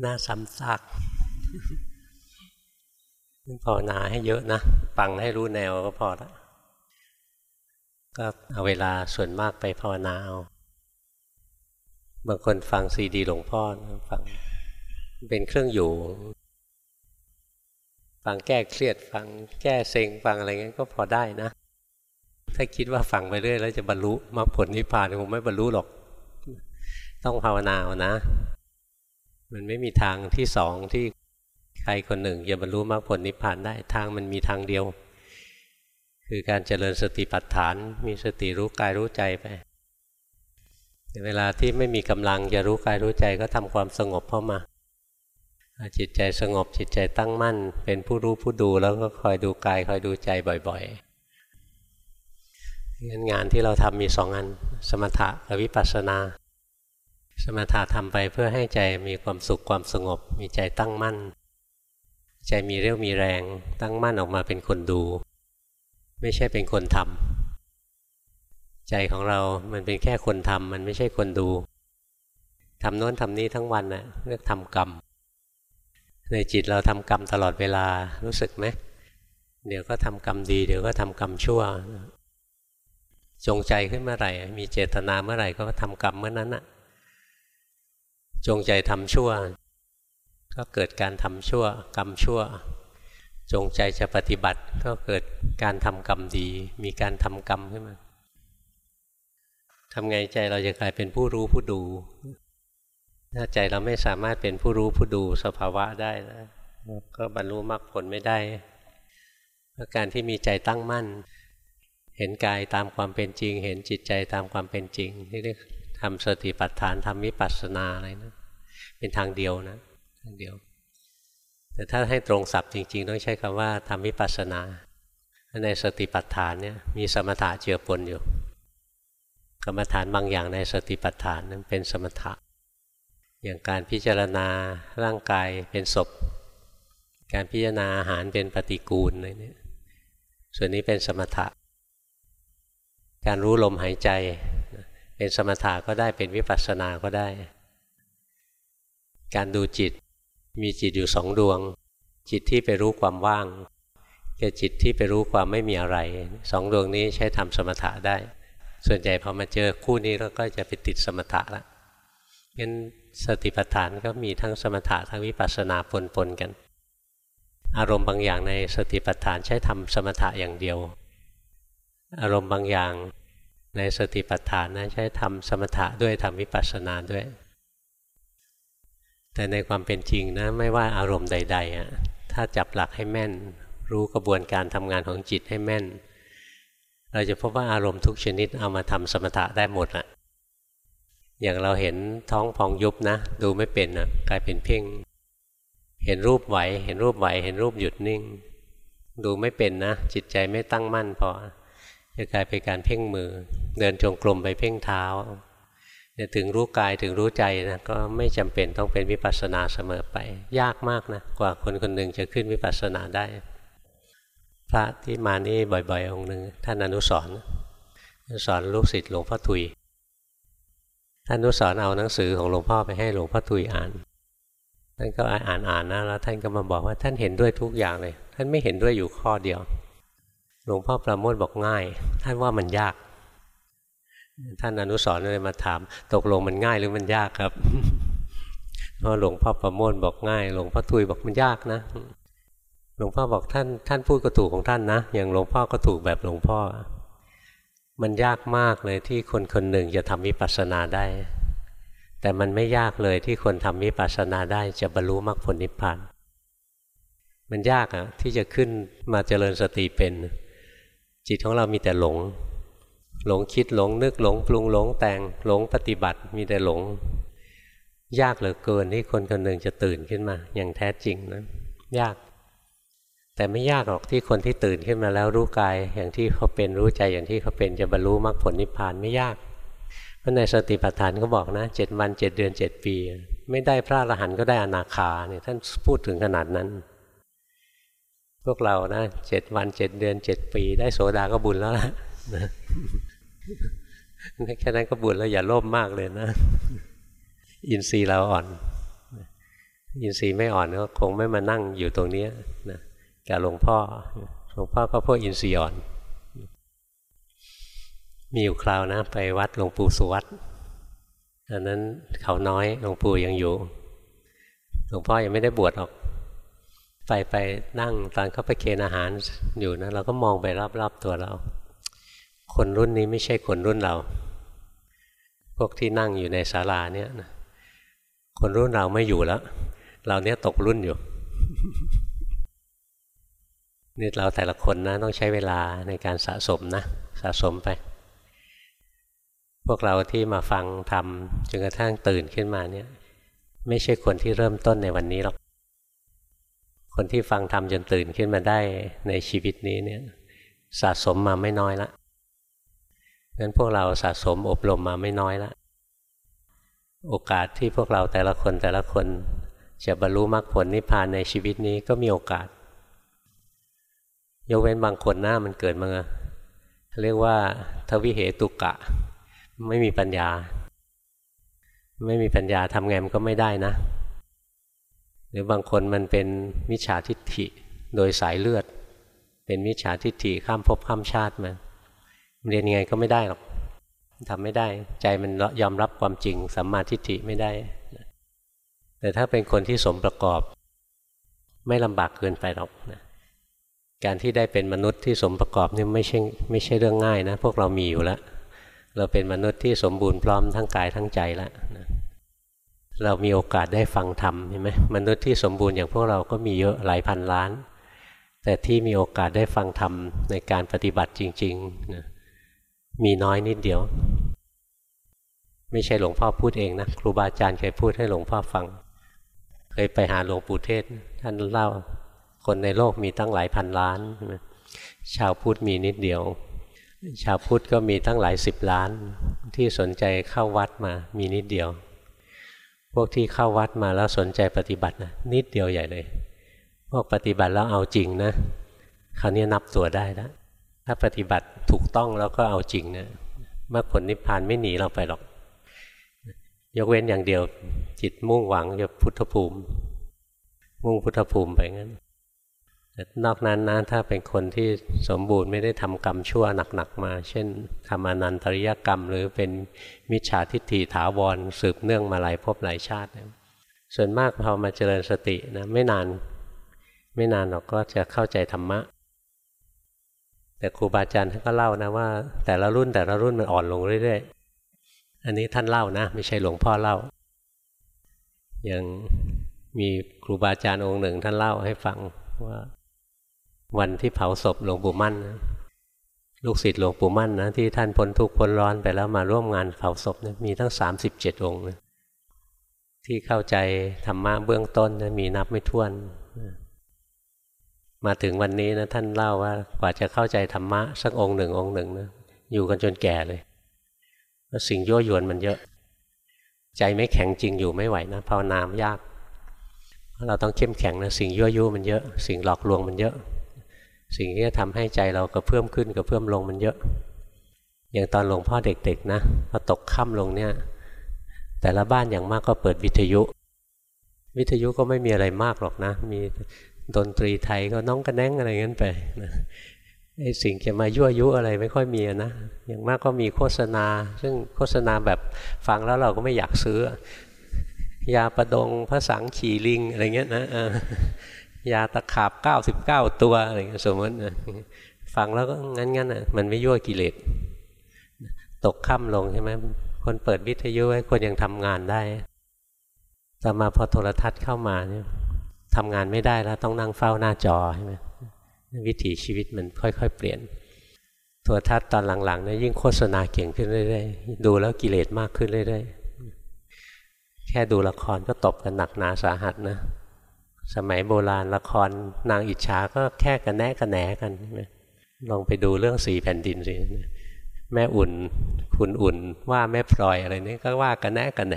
หน้าซ้ำซากภาวนาให้เยอะนะฟังให้รู้แนวก็พอล้วก็เอาเวลาส่วนมากไปภาวนาเอาบางคนฟังซีดีหลวงพ่อฟังเป็นเครื่องอยู่ ฟังแก้เครียด ฟังแก้เซ็งฟังอะไรเงี้ยก็พอได้นะ ถ้าคิดว่าฟังไปเรื่อยแล้วจะบรรลุมรรคผลนิพพานคงไม่บรรลุหรอก ต้องภาวนาเอานะ มันไม่มีทางที่สองที่ใครคนหนึ่งจะบรรลุมรรคผลนิพพานได้ทางมันมีทางเดียว คือการเจริญสติปัฏฐาน มีสติรู้กายรู้ใจไปเวลาที่ไม่มีกำลังจะรู้กายรู้ใจก็ทำความสงบเข้ามา จิตใจสงบจิตใจตั้งมั่น เป็นผู้รู้ผู้ดูแล้วก็คอยดูกายคอยดูใจบ่อยๆงั้นงานที่เราทำมีสองอัน สมถะกับวิปัสสนา สมถะทำไปเพื่อให้ใจมีความสุขความสงบ มีใจตั้งมั่น ใจมีเรี่ยวมีแรง ตั้งมั่นออกมาเป็นคนดู ไม่ใช่เป็นคนทำใจของเรามันเป็นแค่คนทำมันไม่ใช่คนดูทำโน้นทำนี้ทั้งวันนะ่ะเรียกทำกรรม ในจิตเราทำกรรมตลอดเวลารู้สึกไหมเดี๋ยวก็ทำกรรมดี เดี๋ยวก็ทำกรรมชั่วจงใจขึ้นเมื่อไหร่ มีเจตนาเมื่อไหร่ก็ทำกรรมเมื่อนั้นน่ะ จงใจทำชั่ว ก็เกิดการทำชั่ว กรรมชั่ว จงใจจะปฏิบัติ ก็เกิดการทำกรรมดี มีการทำกรรมขึ้นมาทำไงใจเราจะกลายเป็นผู้รู้ผู้ดูถ้าใจเราไม่สามารถเป็นผู้รู้ผู้ดูสภาวะได้นะก็บรรลุมรรคผลไม่ได้เพราะการที่มีใจตั้งมั่น เห็นกายตามความเป็นจริง เห็นจิตใจตามความเป็นจริงที่เรียก ทำสติปัฏฐานทำวิปัสสนาอะไรนะเป็นทางเดียวนะทางเดียว แต่ถ้าให้ตรงศัพท์จริง ๆ ต้องใช้คำว่าทำวิปัสสนาในสติปัฏฐานเนี่ยมีสมถะเจือปนอยู่ กรรมฐานบางอย่างในสติปัฏฐานนั้นเป็นสมถะ อย่างการพิจารณาร่างกายเป็นศพ การพิจารณาอาหารเป็นปฏิกูลอะไรเนี่ยส่วนนี้เป็นสมถะ การรู้ลมหายใจ เป็นสมถะก็ได้เป็นวิปัสสนาก็ได้ การดูจิตมีจิตอยู่สองดวง จิตที่ไปรู้ความว่างกับจิตที่ไปรู้ความไม่มีอะไรสองดวงนี้ใช้ทำสมถะได้ ส่วนใหญ่พอมาเจอคู่นี้เราก็จะไปติดสมถะละงั้นสติปัฏฐานก็มีทั้งสมถะทั้งวิปัสสนาปนๆกัน อารมณ์บางอย่างในสติปัฏฐานใช้ทำสมถะอย่างเดียว อารมณ์บางอย่าง ในสติปัฏฐานนะใช้ทำสมถะด้วยทำวิปัสสนาด้วย แต่ในความเป็นจริงนะไม่ว่าอารมณ์ใดๆอะถ้าจับหลักให้แม่น รู้กระบวนการทำงานของจิตให้แม่น เราจะพบว่าอารมณ์ทุกชนิดเอามาทำสมถะได้หมดอะอย่างเราเห็นท้องพองยุบนะ ดูไม่เป็นอะกลายเป็นเพ่ง เห็นรูปไหว เห็นรูปไหว เห็นรูปหยุดนิ่ง ดูไม่เป็นนะ จิตใจไม่ตั้งมั่นพอ จะกลายเป็นการเพ่งมือ เดินจงกรมไปเพ่งเท้าเนี่ยถึงรู้กายถึงรู้ใจนะก็ไม่จำเป็นต้องเป็นวิปัสสนาเสมอไป ยากมากนะกว่าคนคนหนึ่งจะขึ้นวิปัสสนาได้ พระที่มานี่บ่อยๆ องค์หนึ่งท่านอนุสอนสอนลูกศิษย์หลวงพ่อทุยท่านอนุสอนเอาหนังสือของหลวงพ่อไปให้หลวงพ่อทุยอ่านท่านก็อ่านอ่านนะแล้วท่านก็มาบอกว่าท่านเห็นด้วยทุกอย่างเลย ท่านไม่เห็นด้วยอยู่ข้อเดียว หลวงพ่อประโมทบอกง่าย ท่านว่ามันยาก ท่านอนุสอนเลยมาถาม ตกลงมันง่ายหรือมันยากครับเพราะหลวงพ่อประโมทบอกง่าย หลวงพ่อทุยบอกมันยากนะ หลวงพ่อบอกท่าน ท่านพูดก็ถูกของท่านนะ อย่างหลวงพ่อก็ถูกแบบหลวงพ่อ มันยากมากเลยที่คนคนหนึ่งจะทำวิปัสสนาได้ แต่มันไม่ยากเลยที่คนทำวิปัสสนาได้จะบรรลุมรรคผลนิพพาน มันยากอะที่จะขึ้นมาเจริญสติเป็น จิตของเรามีแต่หลง หลงคิดหลงนึกหลงปรุงหลงแต่งหลงปฏิบัติมีแต่หลง ยากเหลือเกินที่คนคนหนึ่งจะตื่นขึ้นมา อย่างแท้จริงนะยาก แต่ไม่ยากหรอกที่คนที่ตื่นขึ้นมาแล้วรู้กายอย่างที่เขาเป็นรู้ใจอย่างที่เขาเป็นจะบรรลุมรรคผลนิพพานไม่ยากเพราะในสติปัฏฐานก็บอกนะเจ็ดวันเจ็ดเดือนเจ็ดปี ไม่ได้พระอรหันต์ก็ได้อนาคาเนี่ยท่านพูดถึงขนาดนั้น พวกเรานะเจ็ดวันเจ็ดเดือนเจ็ดปีได้โสดาก็บุญแล้วล่ะแค่นั้นก็บุญแล้วอย่าโลภมากเลยนะ อินทรีย์เราอ่อน อินทรีย์ไม่อ่อนก็คงไม่มานั่งอยู่ตรงนี้นะกับหลวงพ่อหลวงพ่อก็พวกอินทรีย์อ่อน มีอยู่คราวนะ ไปวัดหลวงปู่สุวัตอันนั้นเขาน้อยหลวงปู่ยังอยู่หลวงพ่อยังไม่ได้บวชออก ไปไปนั่งตอนเขาไปเคนอาหารอยู่นะเราก็มองไปรอบๆตัวเรา คนรุ่นนี้ไม่ใช่คนรุ่นเรา พวกที่นั่งอยู่ในศาลาเนี่ยนะคนรุ่นเราไม่อยู่แล้ว เราเนี้ยตกรุ่นอยู่นี่เราแต่ละคนนะต้องใช้เวลาในการสะสมนะสะสมไป พวกเราที่มาฟังทำจนกระทั่งตื่นขึ้นมาเนี่ย ไม่ใช่คนที่เริ่มต้นในวันนี้หรอก คนที่ฟังทำจนตื่นขึ้นมาได้ในชีวิตนี้เนี่ยสะสมมาไม่น้อยละงั้นพวกเราสะสมอบรมมาไม่น้อยละโอกาสที่พวกเราแต่ละคนแต่ละคนจะบรรลุมรรคผลนิพพานในชีวิตนี้ก็มีโอกาส ยกเว้นบางคนหน้ามันเกิดมาเรียกว่า ทวิเหตุกะ ไม่มีปัญญา ไม่มีปัญญาทำไงมันก็ไม่ได้นะ หรือบางคนมันเป็นมิจฉาทิฏฐิโดยสายเลือด เป็นมิจฉาทิฏฐิข้ามภพข้ามชาติมาเรียนยังไงก็ไม่ได้หรอกทำไม่ได้ ใจมันยอมรับความจริงสัมมาทิฏฐิไม่ได้ แต่ถ้าเป็นคนที่สมประกอบ ไม่ลำบากเกินไปหรอกนะการที่ได้เป็นมนุษย์ที่สมประกอบนี่ไม่ใช่ไม่ใช่เรื่องง่ายนะ พวกเรามีอยู่แล้ว เราเป็นมนุษย์ที่สมบูรณ์พร้อมทั้งกายทั้งใจแล้วนะ เรามีโอกาสได้ฟังธรรมเห็นไหมมนุษย์ที่สมบูรณ์อย่างพวกเราก็มีเยอะหลายพันล้าน แต่ที่มีโอกาสได้ฟังธรรมในการปฏิบัติจริงๆนะมีน้อยนิดเดียว ไม่ใช่หลวงพ่อพูดเองนะครูบาอาจารย์เคยพูดให้หลวงพ่อฟัง เคยไปหาหลวงปู่เทศ ท่านเล่าคนในโลกมีตั้งหลายพันล้าน ชาวพุทธมีนิดเดียว ชาวพุทธก็มีตั้งหลายสิบล้าน ที่สนใจเข้าวัดมามีนิดเดียว พวกที่เข้าวัดมาแล้วสนใจปฏิบัตินะนิดเดียวใหญ่เลย พวกปฏิบัติแล้วเอาจริงนะคราวนี้นับตัวได้แล้วถ้าปฏิบัติถูกต้องแล้วก็เอาจริงเนะมรรคผลนิพพานไม่หนีเราไปหรอก ยกเว้นอย่างเดียวจิตมุ่งหวังจะพุทธภูมิ มุ่งพุทธภูมิไปงั้น นอกนั้นนะถ้าเป็นคนที่สมบูรณ์ไม่ได้ทำกรรมชั่วหนักๆมา เช่นทำอนันตริยกรรม หรือเป็นมิจฉาทิฏฐิถาวรสืบเนื่องมาหลายภพหลายชาติ ส่วนมากพอมาเจริญสตินะไม่นาน ไม่นานเราก็จะเข้าใจธรรมะ แต่ครูบาอาจารย์ท่านก็เล่านะว่า แต่ละรุ่นแต่ละรุ่นมันอ่อนลงเรื่อยๆ อันนี้ท่านเล่านะ ไม่ใช่หลวงพ่อเล่า อย่างมีครูบาอาจารย์องค์หนึ่งท่านเล่าให้ฟังว่า วันที่เผาศพหลวงปู่มั่นนะลูกศิษย์หลวงปู่มั่นนะที่ท่านพ้นทุกข์พ้นร้อนไปแล้วมาร่วมงานเผาศพนะมีทั้งสามสิบเจ็ดองค์นะที่เข้าใจธรรมะเบื้องต้นนะมีนับไม่ถ้วน มาถึงวันนี้นะท่านเล่าว่ากว่าจะเข้าใจธรรมะสักองค์หนึ่งองค์หนึ่งนะอยู่กันจนแก่เลยสิ่งยั่วยวนมันเยอะ ใจไม่แข็งจริงอยู่ไม่ไหวนะภาวนามยากเราต้องเข้มแข็งนะสิ่งยั่วยุมันเยอะ สิ่งหลอกลวงมันเยอะ สิ่งที่จะทำให้ใจเรากระเพื่อมขึ้นกระเพื่อมลงมันเยอะ อย่างตอนหลวงพ่อเด็กๆนะพอตกค่ำลงเนี่ย แต่ละบ้านอย่างมากก็เปิดวิทยุ วิทยุก็ไม่มีอะไรมากหรอกนะ มีดนตรีไทยก็น้องกระแนงอะไรเงี้ยไปนะไอ้สิ่งจะมายั่วยุอะไรไม่ค่อยมีนะ อย่างมากก็มีโฆษณา ซึ่งโฆษณาแบบฟังแล้วเราก็ไม่อยากซื้อ ยาประดงพระสังขี่ลิงอะไรเงี้ยนะ ยาตะขาบเก้าสิบเก้าตัวอะไรเงี้ยสมมติฟังแล้วก็งั้นงั้นอะมันไม่ยั่วกิเลสตกค่ำลงใช่ไหมคนเปิดวิทยุให้คนยังทำงานได้แต่มาพอโทรทัศน์เข้ามาเนี่ยทำงานไม่ได้แล้วต้องนั่งเฝ้าหน้าจอใช่ไหมวิถีชีวิตมันค่อยๆ เปลี่ยนโทรทัศน์ตอนหลังๆเนี่ยยิ่งโฆษณาเก่งขึ้นเรื่อยๆดูแล้วกิเลสมากขึ้นเรื่อยๆแค่ดูละครก็ตบกันหนักหนาสาหัสนะ สมัยโบราณละครนางอิจฉาก็แค่กันแนะกันแหนกันลองไปดูเรื่องสีแผ่นดินสิแม่อุ่น คุณอุ่นว่าแม่พลอยอะไรนี่ก็ว่ากันแนะกันแหน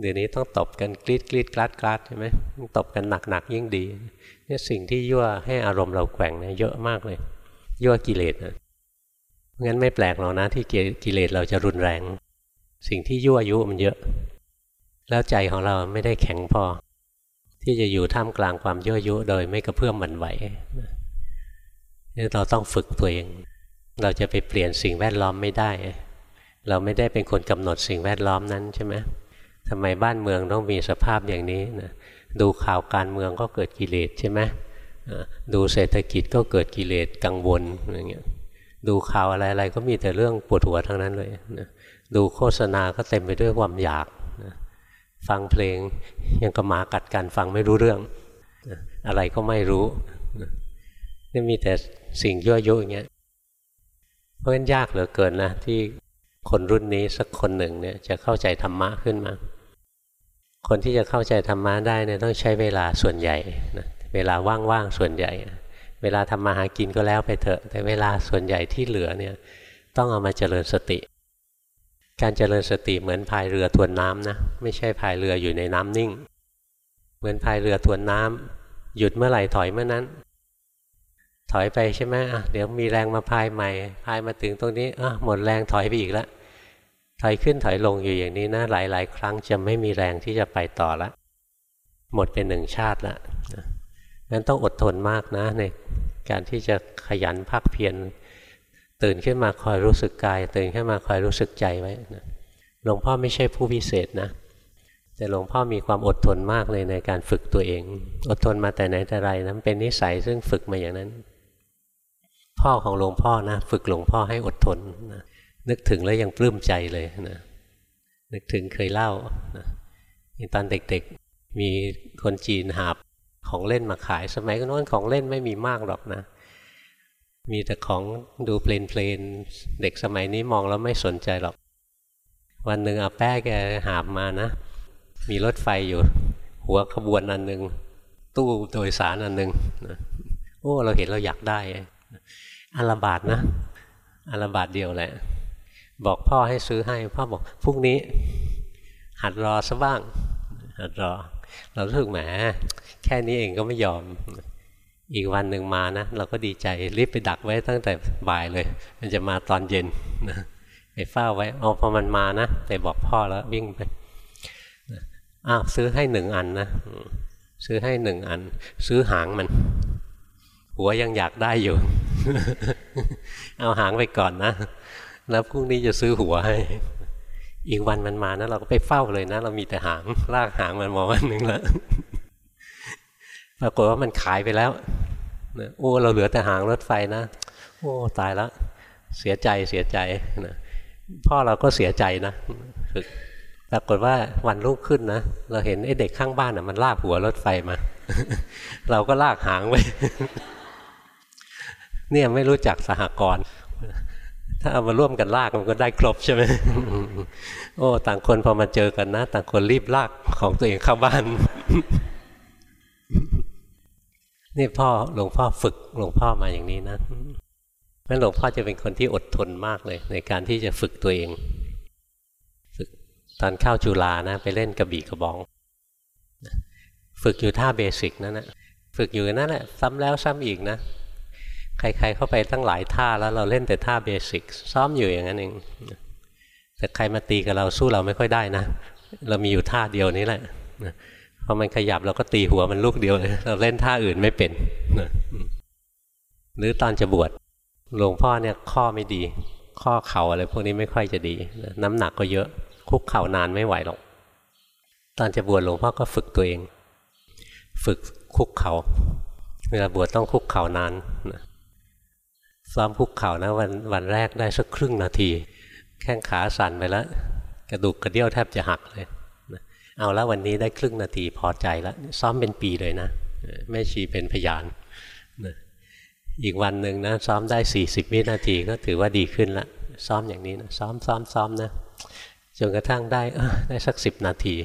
เดี๋ยวนี้ต้องตบกันกรีดกรีดกลัดกลัดใช่ไหมตบกันหนักหนักยิ่งดีนี่สิ่งที่ยั่วให้อารมณ์เราแกว่งเนี่ยเยอะมากเลย ยั่วกิเลสนะงั้นไม่แปลกหรอกนะที่กิเลสเราจะรุนแรง สิ่งที่ยั่วยุมันเยอะ แล้วใจของเราไม่ได้แข็งพอ ที่จะอยู่ท่ามกลางความยั่วยุโดยไม่กระเพื่อมหมันไหวนี่เราต้องฝึกตัวเอง เราจะไปเปลี่ยนสิ่งแวดล้อมไม่ได้ เราไม่ได้เป็นคนกำหนดสิ่งแวดล้อมนั้นใช่ไหมทำไมบ้านเมืองต้องมีสภาพอย่างนี้นะดูข่าวการเมืองก็เกิดกิเลสใช่ไหมดูเศรษฐกิจก็เกิดกิเลสกังวลอย่างเงี้ยดูข่าวอะไรๆก็มีแต่เรื่องปวดหัวทั้งนั้นเลยนะดูโฆษณาก็เต็มไปด้วยความอยาก ฟังเพลงยังกระหมากัดกันฟังไม่รู้เรื่อง อะไรก็ไม่รู้นี่มีแต่สิ่งยั่วยุอย่างเงี้ยเพราะฉะนั้นยากเหลือเกินนะที่คนรุ่นนี้สักคนหนึ่งเนี่ยจะเข้าใจธรรมะขึ้นมา คนที่จะเข้าใจธรรมะได้เนี่ยต้องใช้เวลาส่วนใหญ่นะเวลาว่างๆส่วนใหญ่ เวลาทำมาหากินก็แล้วไปเถอะ แต่เวลาส่วนใหญ่ที่เหลือเนี่ยต้องเอามาเจริญสติ การเจริญสติเหมือนพายเรือทวนน้ำนะ ไม่ใช่พายเรืออยู่ในน้ำนิ่ง เหมือนพายเรือทวนน้ำหยุดเมื่อไหร่ถอยเมื่อนั้น ถอยไปใช่ไหมอะเดี๋ยวมีแรงมาพายใหม่ พายมาถึงตรงนี้อะหมดแรงถอยไปอีกแล้วถอยขึ้นถอยลงอยู่อย่างนี้นะหลาย ๆ ครั้งจะไม่มีแรงที่จะไปต่อละ หมดเป็นหนึ่งชาติละงั้นต้องอดทนมากนะในการที่จะขยันพักเพียร ตื่นขึ้นมาคอยรู้สึกกาย ตื่นขึ้นมาคอยรู้สึกใจไว้นะหลวงพ่อไม่ใช่ผู้พิเศษนะ แต่หลวงพ่อมีความอดทนมากเลยในการฝึกตัวเอง อดทนมาแต่ไหนแต่ไรนะเป็นนิสัยซึ่งฝึกมาอย่างนั้น พ่อของหลวงพ่อนะ ฝึกหลวงพ่อให้อดทนนะนึกถึงแล้วยังปลื้มใจเลยนะนึกถึงเคยเล่านะตอนเด็กๆมีคนจีนหาบของเล่นมาขาย สมัยก่อนของเล่นไม่มีมากหรอกนะ มีแต่ของดูเพลนเพลนเด็กสมัยนี้มองแล้วไม่สนใจหรอก วันหนึ่งอาแป้แกหาบมานะ มีรถไฟอยู่ หัวขบวนอันหนึ่งตู้โดยสารอันหนึ่งโอ้เราเห็นเราอยากได้อันละบาทนะอันละบาทเดียวแหละ บอกพ่อให้ซื้อให้ พ่อบอกพรุ่งนี้ หัดรอซะบ้าง หัดรอ เราถึกแหมแค่นี้เองก็ไม่ยอม อีกวันหนึ่งมานะเราก็ดีใจรีบไปดักไว้ตั้งแต่บ่ายเลย มันจะมาตอนเย็นนะไปเฝ้าไว้เอาพอมันมานะไปบอกพ่อแล้ววิ่งไปอ้าวซื้อให้หนึ่งอันนะซื้อให้หนึ่งอัน ซื้อหางมัน หัวยังอยากได้อยู่ เอาหางไปก่อนนะ แล้วพรุ่งนี้จะซื้อหัวให้ อีกวันมันมานะเราก็ไปเฝ้าเลยนะ เรามีแต่หางลากหางมันมาวันหนึ่งแล้ว ปรากฏว่ามันขายไปแล้วโอ้เราเหลือแต่หางรถไฟนะ โอ้ตายแล้ว เสียใจเสียใจนะพ่อเราก็เสียใจนะฝึกปรากฏว่าวันรุ่งขึ้นนะเราเห็นไอ้เด็กข้างบ้านอะมันลากหัวรถไฟมา เราก็ลากหางไว้เนี่ยไม่รู้จักสหกรณ์ถ้าเอามาร่วมกันลากมันก็ได้ครบใช่ไหมโอ้ ต่างคนพอมาเจอกันนะ ต่างคนรีบลากของตัวเองเข้าบ้าน นี่พ่อหลวงพ่อฝึกหลวงพ่อมาอย่างนี้นะงั้นหลวงพ่อจะเป็นคนที่อดทนมากเลย ในการที่จะฝึกตัวเอง ฝึกตอนเข้าจุฬานะ ไปเล่นกระบี่กระบอง ฝึกอยู่ท่าเบสิกนั่นแหละฝึกอยู่นั่นแหละซ้ำแล้วซ้ำอีกนะ ใคร ๆ เข้าไปตั้งหลายท่าแล้วเราเล่นแต่ท่าเบสิกซ้อมอยู่อย่างนั้นเองแต่ใครมาตีกับเราสู้เราไม่ค่อยได้นะ เรามีอยู่ท่าเดียวนี้แหละ พอมันขยับเราก็ตีหัวมันลูกเดียวเลย เราเล่นท่าอื่นไม่เป็นหรือตอนจะบวชหลวงพ่อเนี่ยข้อไม่ดี ข้อเข่าอะไรพวกนี้ไม่ค่อยจะดี น้ำหนักก็เยอะ คุกเข่านานไม่ไหวหรอก ตอนจะบวชหลวงพ่อก็ฝึกตัวเอง ฝึกคุกเขา่าเวลาบวชต้องคุกเข่านานซ้อมคุกเข่านะวันวันแรกได้สักครึ่งนาที แข้งขาสั่นไปแล้ว กระดูกกระเดี่ยวแทบจะหักเลย เอาแล้ววันนี้ได้ครึ่งนาทีพอใจแล้วซ้อมเป็นปีเลยนะแม่ชีเป็นพยานอีกวันหนึ่งนะซ้อมได้ 40 วินาทีก็ถือว่าดีขึ้นละซ้อมอย่างนี้นะซ้อมซ้อมซ้อมนะจนกระทั่งได้ได้สักสิบนาที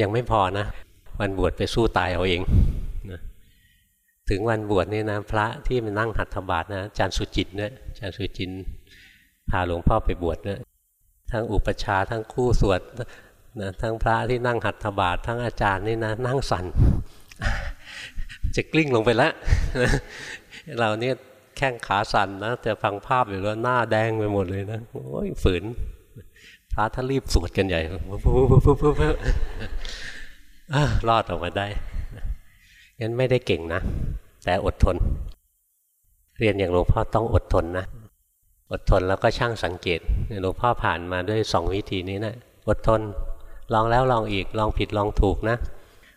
ยังไม่พอนะ วันบวชไปสู้ตายเอาเองนะถึงวันบวชนี่นะพระที่มานั่งหัตถบาทนะอาจารย์สุจิตเนี่ยอาจารย์สุจินพาหลวงพ่อไปบวชเนี่ยทั้งอุปชาทั้งคู่สวด นะทั้งพระที่นั่งหัตถบาททั้งอาจารย์นี่นะนั่งสั่นจะกลิ้งลงไปแล้วเราเนี่ยแข้งขาสั่นนะแต่ฟังภาพอยู่แล้วหน้าแดงไปหมดเลยนะโอ้ยฝืนพพระท่านรีบสวดกันใหญ่รอดออกมาได้งั้นไม่ได้เก่งนะ แต่อดทน เรียนอย่างหลวงพ่อต้องอดทนนะ อดทนแล้วก็ช่างสังเกตหลวงพ่อผ่านมาด้วยสองวิธีนี้นะอดทน ลองแล้วลองอีกลองผิดลองถูกนะ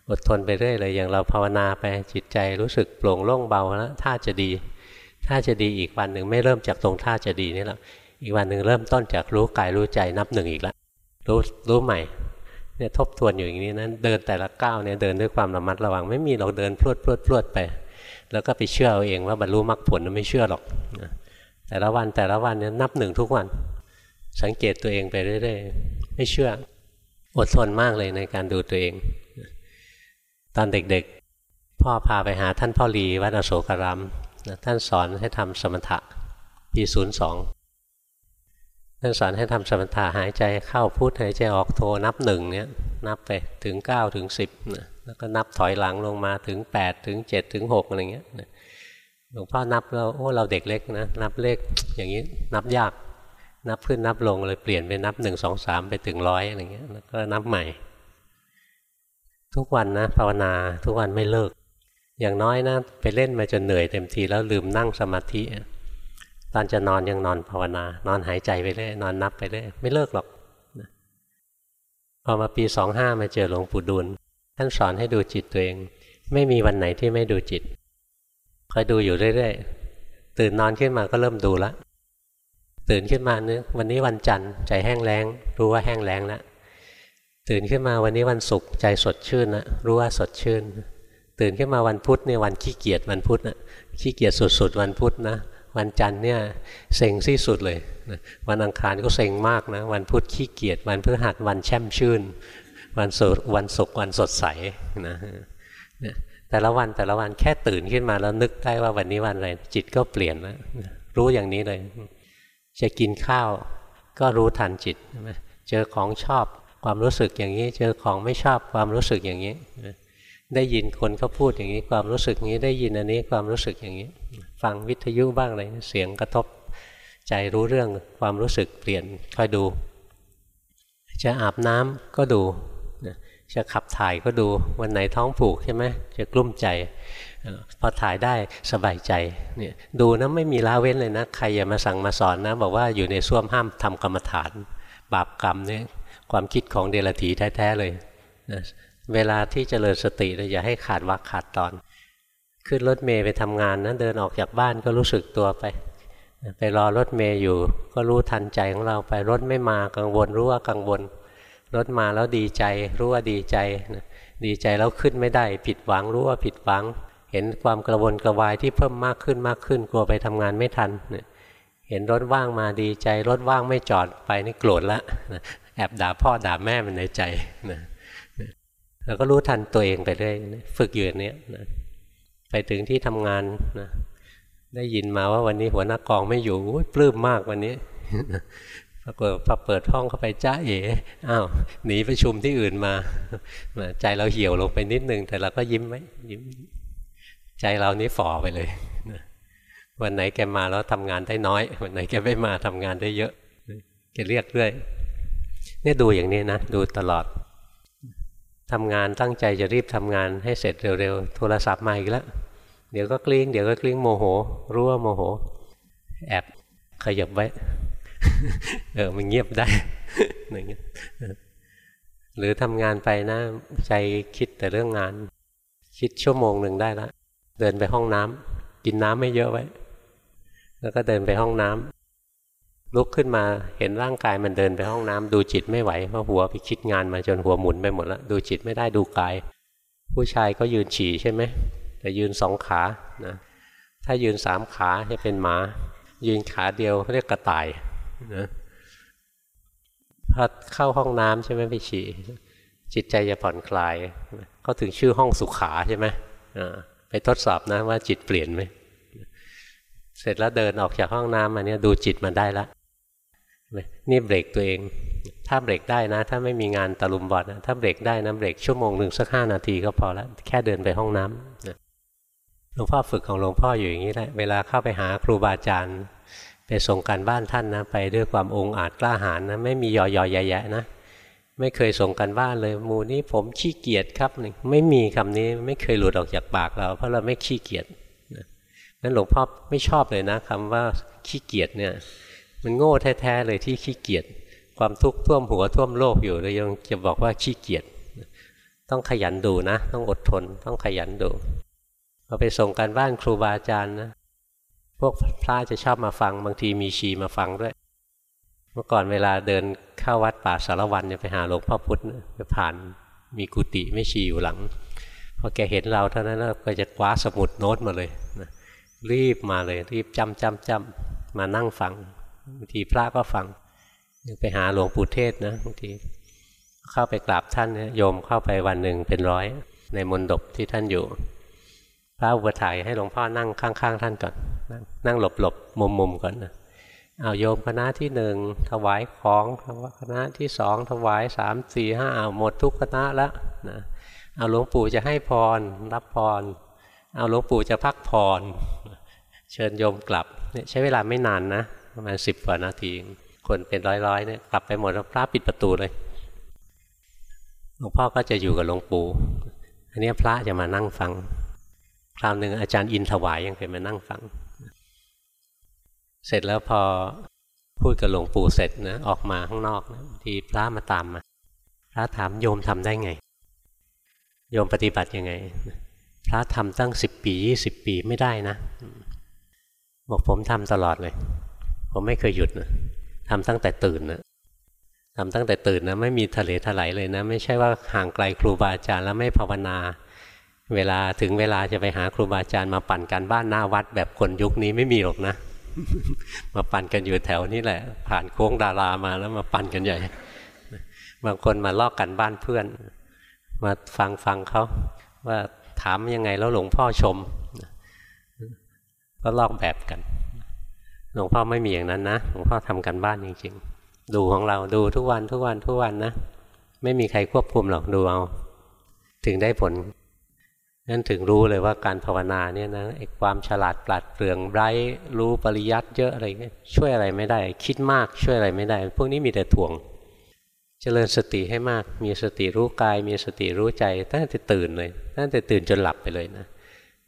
อดทนไปเรื่อยเลยอย่างเราภาวนาไปจิตใจรู้สึกโปร่งโล่งเบาแล้วท่าจะดีถ้าจะดีอีกวันหนึ่งไม่เริ่มจากตรงท่าจะดีนี่หรอกอีกวันหนึ่งเริ่มต้นจากรู้กายรู้ใจนับหนึ่งอีกแล้วรู้รู้ใหม่เนี่ยทบทวนอยู่อย่างนี้นะเดินแต่ละก้าวเนี่ยเดินด้วยความระมัดระวังไม่มีเราเดินพรวดพรวดพรวดไป แล้วก็ไปเชื่อเอาเองว่าบรรลุมรรคผลไม่เชื่อหรอกแต่ละวันแต่ละวันเนี่ยนับหนึ่งทุกวัน สังเกตตัวเองไปเรื่อยๆไม่เชื่อ อดทนมากเลยในการดูตัวเอง ตอนเด็กๆ พ่อพาไปหาท่านพ่อรีวัดอโศการามท่านสอนให้ทำสมถะปีศูนย์สองท่านสอนให้ทำสมถะหายใจเข้าพุทหายใจออกโทนับหนึ่งเนี่ยนับไปถึงเก้าถึงสิบนะแล้วก็นับถอยหลังลงมาถึงแปดถึงเจ็ดถึงหกอะไรเงี้ยหลวงพ่อนับแล้วโอ้เราเด็กเล็กนะนับเลขอย่างนี้นับยาก นับขึ้นนับลงเลยเปลี่ยนไปนับหนึ่งสองสามไปถึงร้อยอะไรเงี้ยแล้วก็นับใหม่ ทุกวันนะภาวนาทุกวันไม่เลิก อย่างน้อยนะไปเล่นมาจนเหนื่อยเต็มทีแล้วลืมนั่งสมาธิตอนจะนอนยังนอนภาวนานอนหายใจไปเรื่อยนอนนับไปเรื่อยไม่เลิกหรอกพอมาปีสองห้ามาเจอหลวงปู่ดูลท่านสอนให้ดูจิตตัวเอง ไม่มีวันไหนที่ไม่ดูจิตคอยดูอยู่เรื่อยๆตื่นนอนขึ้นมาก็เริ่มดูละ ตื่นขึ้นมาเนื้อวันนี้วันจันทร์ใจแห้งแล้ง รู้ว่าแห้งแล้งแล้วตื่นขึ้นมาวันนี้วันศุกร์ใจสดชื่นนะรู้ว่าสดชื่น ตื่นขึ้นมาวันพุธเนี่ยวันขี้เกียจวันพุธนะขี้เกียจสุดๆวันพุธนะวันจันทร์เนี่ยเซ็งที่สุดเลยวันอังคารก็เซ็งมากนะวันพุธขี้เกียจวันพฤหัสวันแช่มชื่น วันศุกร์วันศุกร์วันสดใสนะแต่ละวันแต่ละวันแค่ตื่นขึ้นมาแล้วนึกได้ว่าวันนี้วันอะไรจิตก็เปลี่ยนแล้วรู้อย่างนี้เลย จะกินข้าวก็รู้ทันจิตเจอของชอบความรู้สึกอย่างนี้ เจอของไม่ชอบความรู้สึกอย่างนี้ ได้ยินคนเขาพูดอย่างนี้ความรู้สึกอย่างนี้ได้ยินอันนี้ความรู้สึกอย่างนี้ ฟังวิทยุบ้างอะไรเสียงกระทบ ใจรู้เรื่องความรู้สึกเปลี่ยนค่อยดู จะอาบน้ำก็ดูจะขับถ่ายก็ดูวันไหนท้องผูกใช่ไหมจะกลุ้มใจ พอถ่ายได้สบายใจเนี่ยดูนะไม่มีละเว้นเลยนะ ใครอย่ามาสั่งมาสอนนะ บอกว่าอยู่ในส้วมห้ามทำกรรมฐาน บาปกรรมเนี่ยความคิดของเดรัจฉีแท้ๆเลยนะเวลาที่จเจริญสติเราอย่าให้ขาดวักขาดตอน ขึ้นรถเมย์ไปทำงานนะเดินออกจากบ้านก็รู้สึกตัวไป ไปรอรถเมย์อยู่ ก็รู้ทันใจของเราไปรถไม่มากังวลรู้ว่ากังวลรถมาแล้วดีใจรู้ว่าดีใจ ดีใจแล้วขึ้นไม่ได้ ผิดหวังรู้ว่าผิดหวัง เห็นความกระวนกระวายที่เพิ่มมากขึ้นมากขึ้น กลัวไปทำงานไม่ทัน เห็นรถว่างมาดีใจ รถว่างไม่จอดไปนี่โกรธละแอบด่าพ่อด่าแม่มันในใจเราก็รู้ทันตัวเองไปเรื่อยฝึกอยู่อย่างนี้นะไปถึงที่ทำงานนะได้ยินมาว่าวันนี้หัวหน้ากองไม่อยู่ปลื้มมากวันนี้ปรากฏพอเปิดห้องเข้าไปจ้าเอ๋อ้าวหนีประชุมที่อื่นมาใจเราเหี่ยวลงไปนิดนึง แต่เราก็ยิ้มไหมยิ้ม ใจเรานี้ฝ่อไปเลยวันไหนแกมาแล้วทำงานได้น้อย วันไหนแกไม่มาทำงานได้เยอะแกเรียกเรื่อยเนี่ยดูอย่างนี้นะ ดูตลอดทำงานตั้งใจจะรีบทำงานให้เสร็จเร็วๆ โทรศัพท์มาอีกแล้ว เดี๋ยวก็กลิ้ง เดี๋ยวก็กลิ้งโมโห รู้ว่าโมโห แอบขยับไว้ เออ มันเงียบได้อย่างเงี้ยหรือทำงานไปนะ ใจคิดแต่เรื่องงาน คิดชั่วโมงหนึ่งได้ละ เดินไปห้องน้ำกินน้ำไม่เยอะไว้ แล้วก็เดินไปห้องน้ำลุกขึ้นมาเห็นร่างกายมันเดินไปห้องน้ำดูจิตไม่ไหวเพราะหัวไปคิดงานมาจนหัวหมุนไปหมดแล้วดูจิตไม่ได้ดูกาย ผู้ชายก็ยืนฉี่ใช่ไหมแต่ยืนสองขานะถ้ายืนสามขาจะเป็นหมา ยืนขาเดียวเรียกกระต่ายนะพอเข้าห้องน้ำใช่ไหมไปฉี่จิตใจจะผ่อนคลายเขาถึงชื่อห้องสุขาใช่ไหม ไปทดสอบนะว่าจิตเปลี่ยนไหมเสร็จแล้วเดินออกจากห้องน้ำมาเนี่ยดูจิตมันได้ล้วนี่เบรกตัวเอง ถ้าเบรกได้นะ ถ้าไม่มีงานตะลุมบอดนะถ้าเบรกได้นะเบรกชั่วโมงหนึ่งสักห้านาทีก็พอล้วแค่เดินไปห้องน้ำหลวงพ่อฝึกของหลวงพ่ออยู่อย่างนี้แหละเวลาเข้าไปหาครูบาอาจารย์ไปไปส่งการบ้านท่านนะ ไปด้วยความองอาจกล้าหาญนะไม่มียอยอยแยะนะ ไม่เคยส่งกันบ้านเลยมูนี้ผมขี้เกียจครับนี่ไม่มีคำนี้ไม่เคยหลุดออกจากปากเรา เพราะเราไม่ขี้เกียจนั้นหลวงพ่อไม่ชอบเลยนะคำว่าขี้เกียจเนี่ย มันโง่แท้ๆเลยที่ขี้เกียจความทุกข์ท่วมหัวท่วมโลกอยู่เลยยังจะบอกว่าขี้เกียจต้องขยันดูนะ ต้องอดทน ต้องขยันดูพอไปส่งกันบ้านครูบาอาจารย์นะพวกพระจะชอบมาฟัง บางทีมีชีมาฟังด้วย เมื่อก่อนเวลาเดินเข้าวัดป่าสารวันเนี่ยไปหาหลวงพ่อพุธไปผ่านมีกุฏิไม่ชีอยู่หลังพอแกเห็นเราเท่านั้นก็จะคว้าสมุดโน้ตมาเลยนะรีบมาเลย รีบจำจำจำมานั่งฟังบางทีพระก็ฟังไปหาหลวงปู่เทศนะบางทีเข้าไปกราบท่านโยมเข้าไปวันหนึ่งเป็นร้อย ในมณฑปที่ท่านอยู่ พระอุปถัยให้หลวงพ่อนั่งข้าง ๆ ท่านก่อน นั่งหลบๆมุมๆก่อนนะ เอาโยมคณะที่หนึ่งถวายของคณะที่สองถวายสามสี่ห้าเอาหมดทุกคณะแล้วนะเอาหลวงปู่จะให้พรรับพร เอาหลวงปู่จะพักพร เชิญโยมกลับเนี่ยใช้เวลาไม่นานนะประมาณสิบกว่านาทีคนเป็นร้อยๆเนี่ยกลับไปหมดแล้วพระปิดประตูเลยหลวงพ่อก็จะอยู่กับหลวงปู่อันนี้พระจะมานั่งฟังคราวหนึ่งอาจารย์อินถวายยังเคยมานั่งฟัง เสร็จแล้วพอพูดกับหลวงปู่เสร็จนะออกมาข้างนอกนะทีพระมาตามมาพระถามโยมทำได้ไง โยมปฏิบัติยังไง พระทำตั้งสิบปียี่สิบปีไม่ได้นะบอกผมทำตลอดเลย ผมไม่เคยหยุดนะทำตั้งแต่ตื่นนะทำตั้งแต่ตื่นนะไม่มีทะเลถลายเลยนะ ไม่ใช่ว่าห่างไกลครูบาอาจารย์แล้วไม่ภาวนา เวลาถึงเวลาจะไปหาครูบาอาจารย์มาปั่นการบ้านหน้าวัด แบบคนยุคนี้ไม่มีหรอกนะ มาปั่นกันอยู่แถวนี้แหละ ผ่านโค้งดารามาแล้วมาปั่นกันใหญ่ บางคนมาลอกกันบ้านเพื่อน มาฟังฟังเขาว่าถามยังไงแล้วหลวงพ่อชม ก็ลอกแบบกัน หลวงพ่อไม่มีอย่างนั้นนะ หลวงพ่อทำกันบ้านจริงๆ ดูของเราดูทุกวันทุกวันทุกวันนะ ไม่มีใครควบคุมหรอกดูเอา ถึงได้ผล นั่นถึงรู้เลยว่าการภาวนาเนี่ยนะไอ้ความฉลาดปลัดเปลืองไร้รู้ปริยัติเยอะอะไรเงี้ยช่วยอะไรไม่ได้ คิดมากช่วยอะไรไม่ได้ พวกนี้มีแต่ถ่วง เจริญสติให้มาก มีสติรู้กาย มีสติรู้ใจตั้งแต่ตื่นเลยตั้งแต่ตื่นจนหลับไปเลยนะ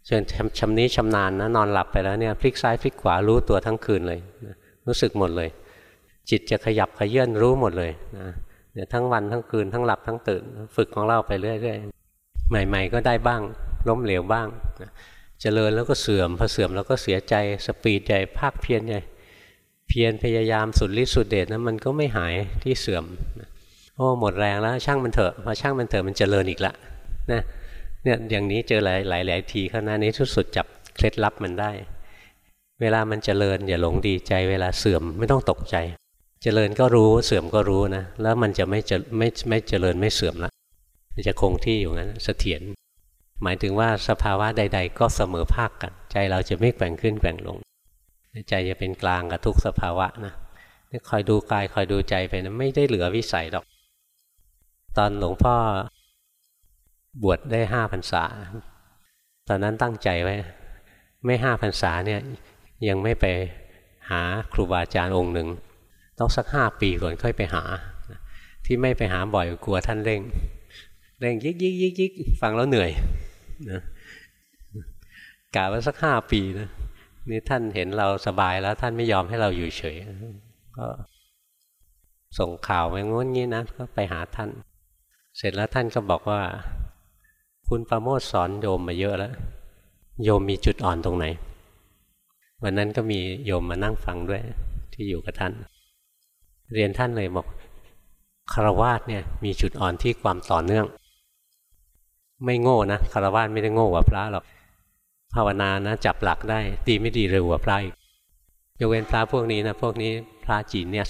จนชำนี้ชำนาญนะนอนหลับไปแล้วเนี่ยพลิกซ้ายพลิกขวารู้ตัวทั้งคืนเลยนะรู้สึกหมดเลย จิตจะขยับขยื่นรู้หมดเลยนะเนี่ยทั้งวันทั้งคืนทั้งหลับทั้งตื่น ฝึกของเราไปเรื่อยๆใหม่ ๆ ก็ได้บ้าง ล้มเหลวบ้างเจริญแล้วก็เสื่อมพอเสื่อมแล้วก็เสียใจสปีดใหญ่ภาคเพียรใหญ่เพียรพยายามสุดฤทธิ์สุดเดชนะมันก็ไม่หายที่เสื่อมโอ้หมดแรงแล้วช่างมันเถอะพอช่างมันเถอะมันเจริญอีกละนะเนี่ยอย่างนี้เจอหลายหลายหลายทีข้างหน้านี้ทุกสุดจับเคล็ดลับมันได้ เวลามันเจริญอย่าหลงดีใจเวลาเสื่อมไม่ต้องตกใจ เจริญก็รู้เสื่อมก็รู้นะแล้วมันจะไม่จะไม่ไม่เจริญไม่เสื่อมละมันจะคงที่อยู่งั้นเสถียร หมายถึงว่าสภาวะใด ๆ ก็เสมอภาคกัน ใจเราจะไม่แกว่งขึ้นแกว่งลง ใจจะเป็นกลางกับทุกสภาวะนะคอยดูกายคอยดูใจไปนะไม่ได้เหลือวิสัยหรอก ตอนหลวงพ่อบวชได้ห้าพรรษา ตอนนั้นตั้งใจไว้ ไม่ห้าพรรษาเนี่ยยังไม่ไปหาครูบาอาจารย์องค์หนึ่ง ต้องสักห้าปีก่อนค่อยไปหา ที่ไม่ไปหาบ่อยกลัวท่านเร่ง เร่งยิกยิกยิกยิกฟังแล้วเหนื่อย นะกะว่าสักห้าปีนะนี่ท่านเห็นเราสบายแล้วท่านไม่ยอมให้เราอยู่เฉย ก็ส่งข่าวไปงน้นงี้นะก็ไปหาท่าน เสร็จแล้วท่านก็บอกว่า คุณประโมทสอนโยมมาเยอะแล้ว โยมมีจุดอ่อนตรงไหน วันนั้นก็มีโยมมานั่งฟังด้วย ที่อยู่กับท่าน เรียนท่านเลยบอกคารวาสเนี่ยมีจุดอ่อนที่ความต่อเนื่อง ไม่โง่นะคารวะไม่ได้โง่กว่าพระหรอกภาวนานะจับหลักได้ดีไม่ดีเร็วกว่าพระอีกยกเว้นพระพวกนี้นะพวกนี้พระจีนเนี่ย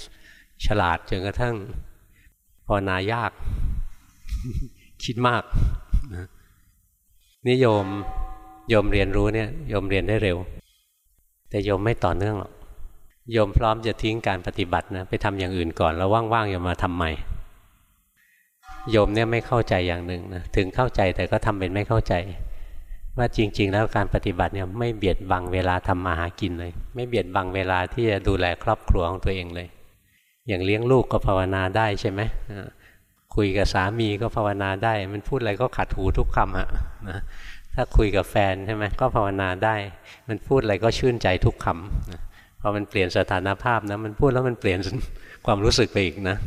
ฉลาดจนกระทั่งภาวนายาก คิดมากนิยมโยมเรียนรู้เนี่ยโยมเรียนได้เร็ว แต่โยมไม่ต่อเนื่องหรอกโยมพร้อมจะทิ้งการปฏิบัตินะไปทำอย่างอื่นก่อนแล้วว่างๆอย่ามาทำใหม่ โยมเนี่ยไม่เข้าใจอย่างหนึ่งนะถึงเข้าใจแต่ก็ทำเป็นไม่เข้าใจ ว่าจริง ๆ แล้วการปฏิบัติเนี่ยไม่เบียดบังเวลาทำมาหากินเลย ไม่เบียดบังเวลาที่จะดูแลครอบครัวของตัวเองเลย อย่างเลี้ยงลูกก็ภาวนาได้ใช่ไหมคุยกับสามีก็ภาวนาได้ มันพูดอะไรก็ขัดหูทุกคำอะนะถ้าคุยกับแฟนใช่ไหมก็ภาวนาได้ มันพูดอะไรก็ชื่นใจทุกคำพอมันเปลี่ยนสถานภาพนะมันพูดแล้วมันเปลี่ยนความรู้สึกไปอีกนะ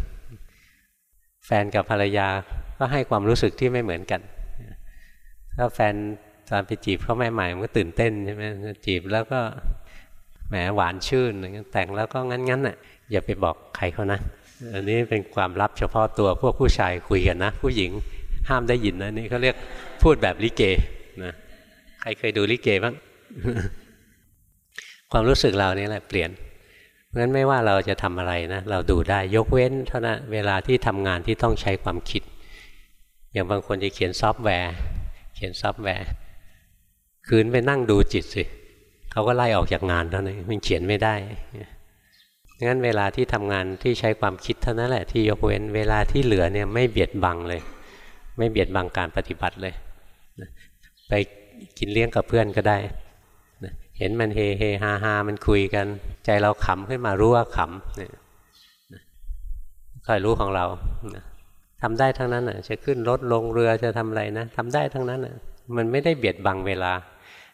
แฟนกับภรรยาก็ให้ความรู้สึกที่ไม่เหมือนกัน ถ้าแฟนตอนไปจีบเขาใหม่ๆมันก็ตื่นเต้นใช่ไหมจีบแล้วก็แหมหวานชื่นแต่งแล้วก็งั้นๆน่ะอย่าไปบอกใครเขานะ อันนี้เป็นความลับเฉพาะตัวพวกผู้ชายคุยกันนะ ผู้หญิงห้ามได้ยินนะนี่เขาเรียกพูดแบบลิเกนะใครเคยดูลิเกบ้าง ความรู้สึกเรานี่แหละเปลี่ยน เพราะฉะนั้นไม่ว่าเราจะทำอะไรนะเราดูได้ยกเว้นเท่านั้นเวลาที่ทำงานที่ต้องใช้ความคิด อย่างบางคนจะเขียนซอฟต์แวร์ เขียนซอฟต์แวร์ขืนไปนั่งดูจิตสิเขาก็ไล่ออกจากงานเท่านั้นมันเขียนไม่ได้งั้นเวลาที่ทำงานที่ใช้ความคิดเท่านั้นแหละที่ยกเว้นเวลาที่เหลือเนี่ยไม่เบียดบังเลย ไม่เบียดบังการปฏิบัติเลย ไปกินเลี้ยงกับเพื่อนก็ได้ เห็นมันเฮเฮฮาฮามันคุยกัน ใจเราขำขึ้นมารู้ว่าขำเนี่ยคอยรู้ของเราทำได้ทั้งนั้นอะ จะขึ้นรถลงเรือจะทำอะไรนะทำได้ทั้งนั้นอะ มันไม่ได้เบียดบังเวลา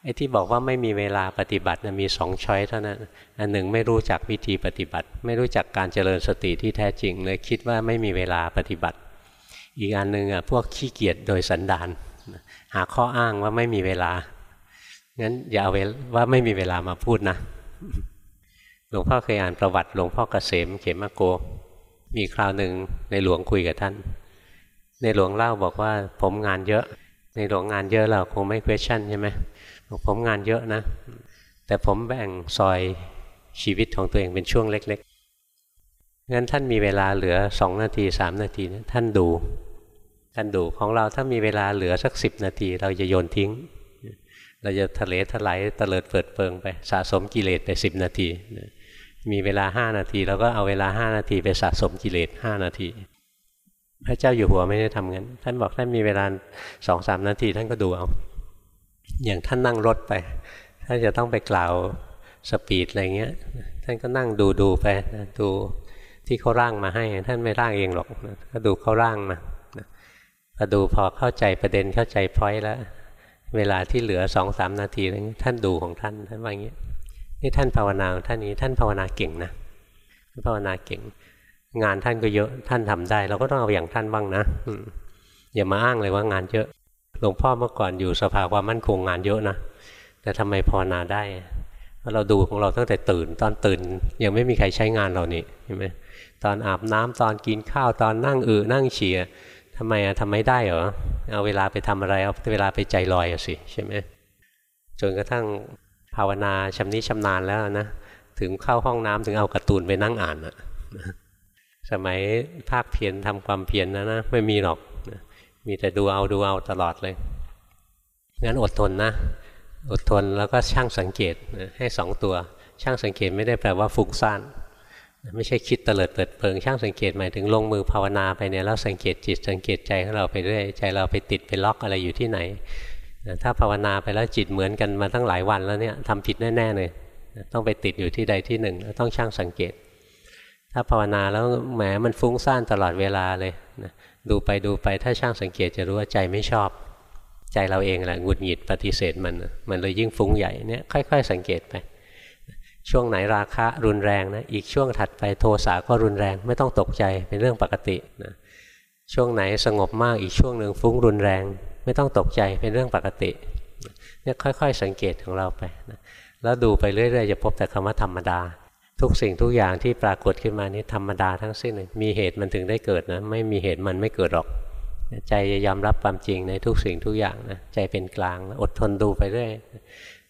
ไอ้ที่บอกว่าไม่มีเวลาปฏิบัตินะมีสองช้อยเท่านั้น อันหนึ่งไม่รู้จักวิธีปฏิบัติ ไม่รู้จักการเจริญสติที่แท้จริงเลยคิดว่าไม่มีเวลาปฏิบัติ อีกอันหนึ่งอะพวกขี้เกียจโดยสันดานหาข้ออ้างว่าไม่มีเวลา งั้นอย่าเอาว่าไม่มีเวลามาพูดนะ หลวงพ่อเคยอ่านประวัติหลวงพ่อเกษมเขมโก มีคราวหนึ่งในหลวงคุยกับท่าน ในหลวงเล่าบอกว่าผมงานเยอะ ในหลวงงานเยอะเราคงไม่ question ใช่ไหมบอกผมงานเยอะนะ แต่ผมแบ่งซอยชีวิตของตัวเองเป็นช่วงเล็กๆ งั้นท่านมีเวลาเหลือสองนาทีสามนาทีนะท่านดู ท่านดูของเราถ้ามีเวลาเหลือสักสิบนาที เราจะโยนทิ้ง เราจะทะเลทลายเตลิดเปิดเปิงไปสะสมกิเลสไปสิบนาที มีเวลาห้านาทีเราก็เอาเวลาห้านาทีไปสะสมกิเลสห้านาที พระเจ้าอยู่หัวไม่ได้ทำงั้น ท่านบอกท่านมีเวลาสองสามนาทีท่านก็ดูเอา อย่างท่านนั่งรถไปท่านจะต้องไปกล่าวสปีดอะไรเงี้ย ท่านก็นั่งดูดูไปดูที่เขาร่างมาให้ ท่านไม่ร่างเองหรอกก็ดูเขาร่างมาพอดูพอเข้าใจประเด็นเข้าใจพอยแล้ว เวลาที่เหลือสองสามนาทีนั้นท่านดูของท่านท่านว่าอย่างนี้นี่ท่านภาวนาท่านนี้ท่านภาวนาเก่งนะภาวนาเก่ง งานท่านก็เยอะท่านทำได้ เราก็ต้องเอาอย่างท่านบ้างนะอย่ามาอ้างเลยว่างานเยอะหลวงพ่อเมื่อก่อนอยู่สภาความมั่นคงงานเยอะนะแต่ทำไมภาวนาได้เพราะเราดูของเราตั้งแต่ตื่น ตอนตื่น ยังไม่มีใครใช้งานเรานี่เห็นไหมตอนอาบน้ำตอนกินข้าวตอนนั่งอือนั่งเฉียทำไมอะทำไม่ได้เหรอ เอาเวลาไปทำอะไรเอาเวลาไปใจลอยสิใช่ไหมจนกระทั่งภาวนาชำนิชำนาญแล้วนะถึงเข้าห้องน้ำถึงเอาการ์ตูนไปนั่งอ่านอะสมัยภาคเพียรทำความเพียรนนะนะไม่มีหรอกมีแต่ดูเอาดูเอาตลอดเลยงั้นอดทนนะ อดทนแล้วก็ช่างสังเกตให้สองตัว ช่างสังเกตไม่ได้แปลว่าฟุ้งซ่าน ไม่ใช่คิดเตลิดเปิดเพิงช่างสังเกตหมายถึงลงมือภาวนาไปเนี่ยแล้วสังเกตจิตสังเกตใจของเราไปเรื่อยใจเราไปติดไปล็อกอะไรอยู่ที่ไหนถ้าภาวนาไปแล้วจิตเหมือนกันมาตั้งหลายวันแล้วเนี่ยทำผิดแน่ๆเลยต้องไปติดอยู่ที่ใดที่หนึ่งต้องช่างสังเกต ถ้าภาวนาแล้วแหมมันฟุ้งซ่านตลอดเวลาเลยดูไปดูไปถ้าช่างสังเกตจะรู้ว่าใจไม่ชอบ ใจเราเองแหละหงุดหงิดปฏิเสธมัน มันเลยยิ่งฟุ้งใหญ่เนี่ยค่อย ๆ สังเกตไป ช่วงไหนราคะรุนแรงนะอีกช่วงถัดไปโทสะก็รุนแรง ไม่ต้องตกใจเป็นเรื่องปกตินะช่วงไหนสงบมากอีกช่วงหนึ่งฟุ้งรุนแรง ไม่ต้องตกใจเป็นเรื่องปกติเนี่ยค่อยๆ สังเกตของเราไปนะแล้วดูไปเรื่อยๆจะพบแต่คำว่าธรรมดา ทุกสิ่งทุกอย่างที่ปรากฏขึ้นมานี้ธรรมดาทั้งสิ้นเลยมีเหตุมันถึงได้เกิดนะไม่มีเหตุมันไม่เกิดหรอก ใจจะยอมรับความจริงในทุกสิ่งทุกอย่างนะใจเป็นกลางอดทนดูไปเรื่อย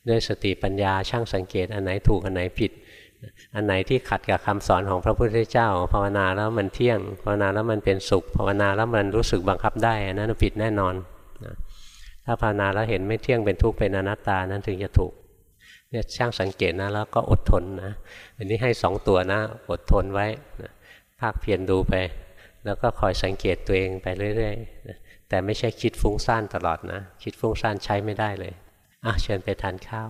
ด้วยสติปัญญาช่างสังเกต อันไหนถูกอันไหนผิด อันไหนที่ขัดกับคำสอนของพระพุทธเจ้า ภาวนาแล้วมันเที่ยง ภาวนาแล้วมันเป็นสุข ภาวนาแล้วมันรู้สึกบังคับได้อันนั้นผิดแน่นอนถ้าภาวนาแล้วเห็นไม่เที่ยงเป็นทุกข์เป็นอนัตตานั้นถึงจะถูกเนี่ยช่างสังเกตนะแล้วก็อดทนนะอันนี้ให้สองตัวนะอดทนไว้ภาคเพียรดูไป แล้วก็คอยสังเกตตัวเองไปเรื่อยๆแต่ไม่ใช่คิดฟุ้งซ่านตลอดนะ คิดฟุ้งซ่านใช้ไม่ได้เลย อะเชิญไปทานข้าว